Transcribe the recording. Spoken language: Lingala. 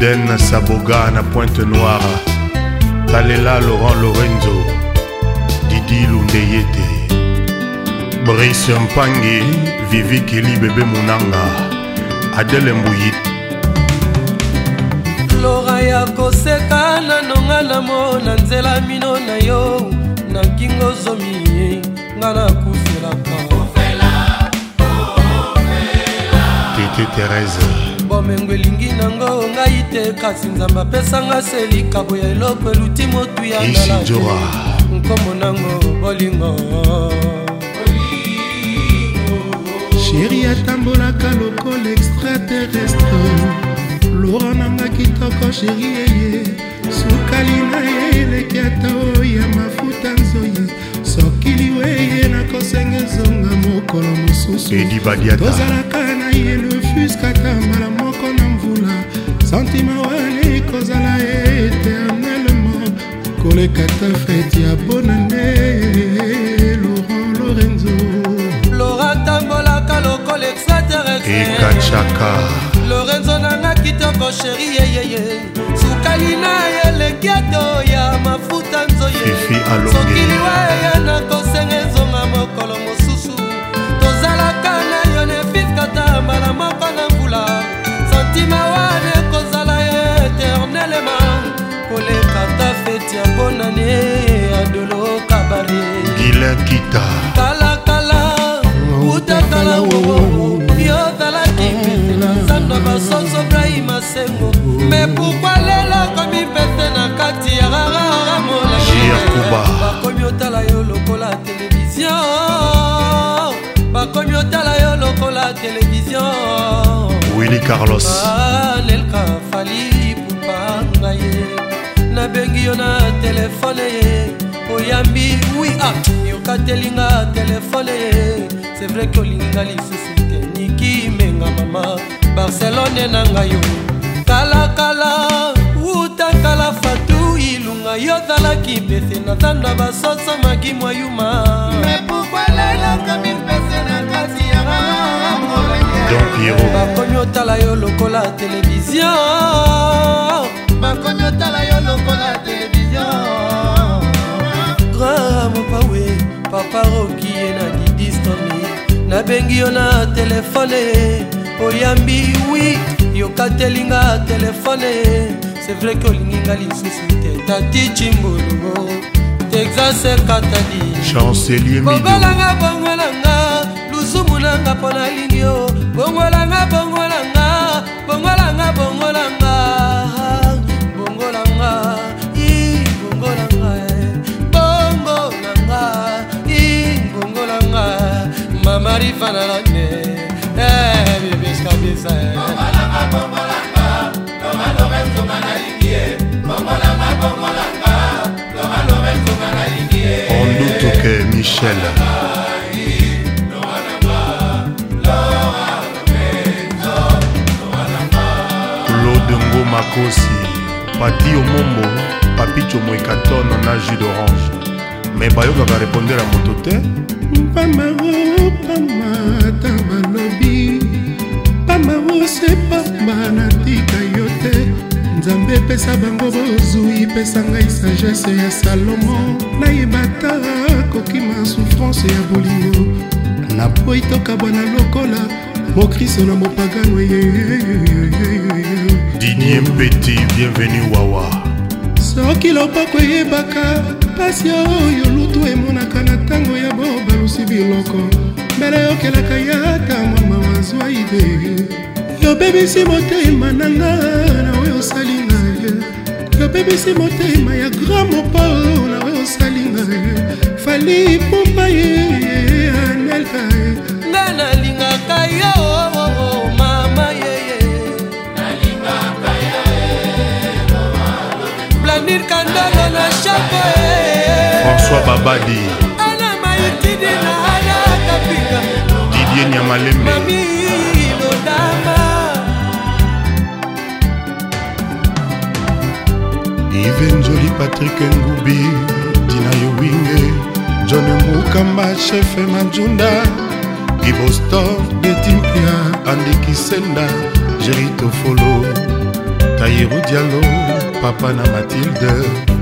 Eden Saboga na Pointe Noire Talela Laurent Lorenzo Didi Lundeyete Brice Mpangi Vivi Kili Bébé Munanga Adèle Mbouyi Flora ya koseka nanonga namo na nzela mino na yo na nkingo zomi nga nakufelaka Tete Thérèse komengo elingi nango ngai te kasi nzambe apesanga se likabo ya eloko eluti motu ya ngala nkombo nango bolingo sheri atambolaka lokola extraterrestre lora nanga kitoko sheri eye sukali na ye eleki ata oya mafuta nzoyi sokili weye nakosenga ezonga mokolo mosusu tozalaka na ye lefuskata mala santima wana ekozala éternellement koleka ta fete ya bonane laurent lorenzo lora tambolaka lokola extraterreekachaka lorenzo nanga kitoko sheri yeyeye sukali na eleki ato ya mafuta nzoye sokiliwa eya na kosenga ezonga mokolo ya kita talakala oh, utakala wowowo yozalaki pete eh, nzando basoso brai masengo oh. me pourkoi lelo komi pete na kati ya rarara molaakuba bakomi otala yo lokola televizio bakomi otala yo lokola televizio willi carlos ah, nelka fali pupangaye nabengi yo na telefone ye oyambi wi a ah, yokatelinga telefone c'est vrai ke olinginga lisusu te niki menga mama barcelone na ngai yo kalakala utakala fatu ilunga yo zalaki mpese na zando ya basoso makimwa yuma bakomi otala yo lokola televizio bakomi otala yo lokola televizio nabengi yo na telefone oyambi wi yokatelinga telefone sevrai ke olinginga lisusu te tati cimbuluo texas ekatadibobolanga bongolanga lusumu nanga mpo nalingi yo bongolanga bongolanga bongolanga bongolanga evana nane bilebiesika biesa ondutuke michel claude ngomakosi pati omombo papicho moekatono na jus d'orange me bayokaka repondela moto te pamao pama ta balobi pamao se pama natika yo te nzambe epesa bango bozwi pesa ngai sagese ya salomo nayeba ta kokima souffrance ya bolingo napoyi tokabwana lokola mokristo na mopagano dinie mpeti bienvenu wawa soki loboko eyebaka pasi oyo lutu emonaka na ntango ya bobalusi biloko mbele yokelaka ya ata mama wazwa idei yobebisi motema na nga na oyo osali na ye yobebisi motema ya grand mopor na oyo osali na ye fali pomba ye avenir kandolo na chape françois babadi ana maitidi na ana kapinga didie nyamalembe mami lodama ivenjoli patrik ngubi tina yowinge john mukamba chefe manjunda ibostor detimpia andikisenda jeritofolo tayiru dialo papa na matilde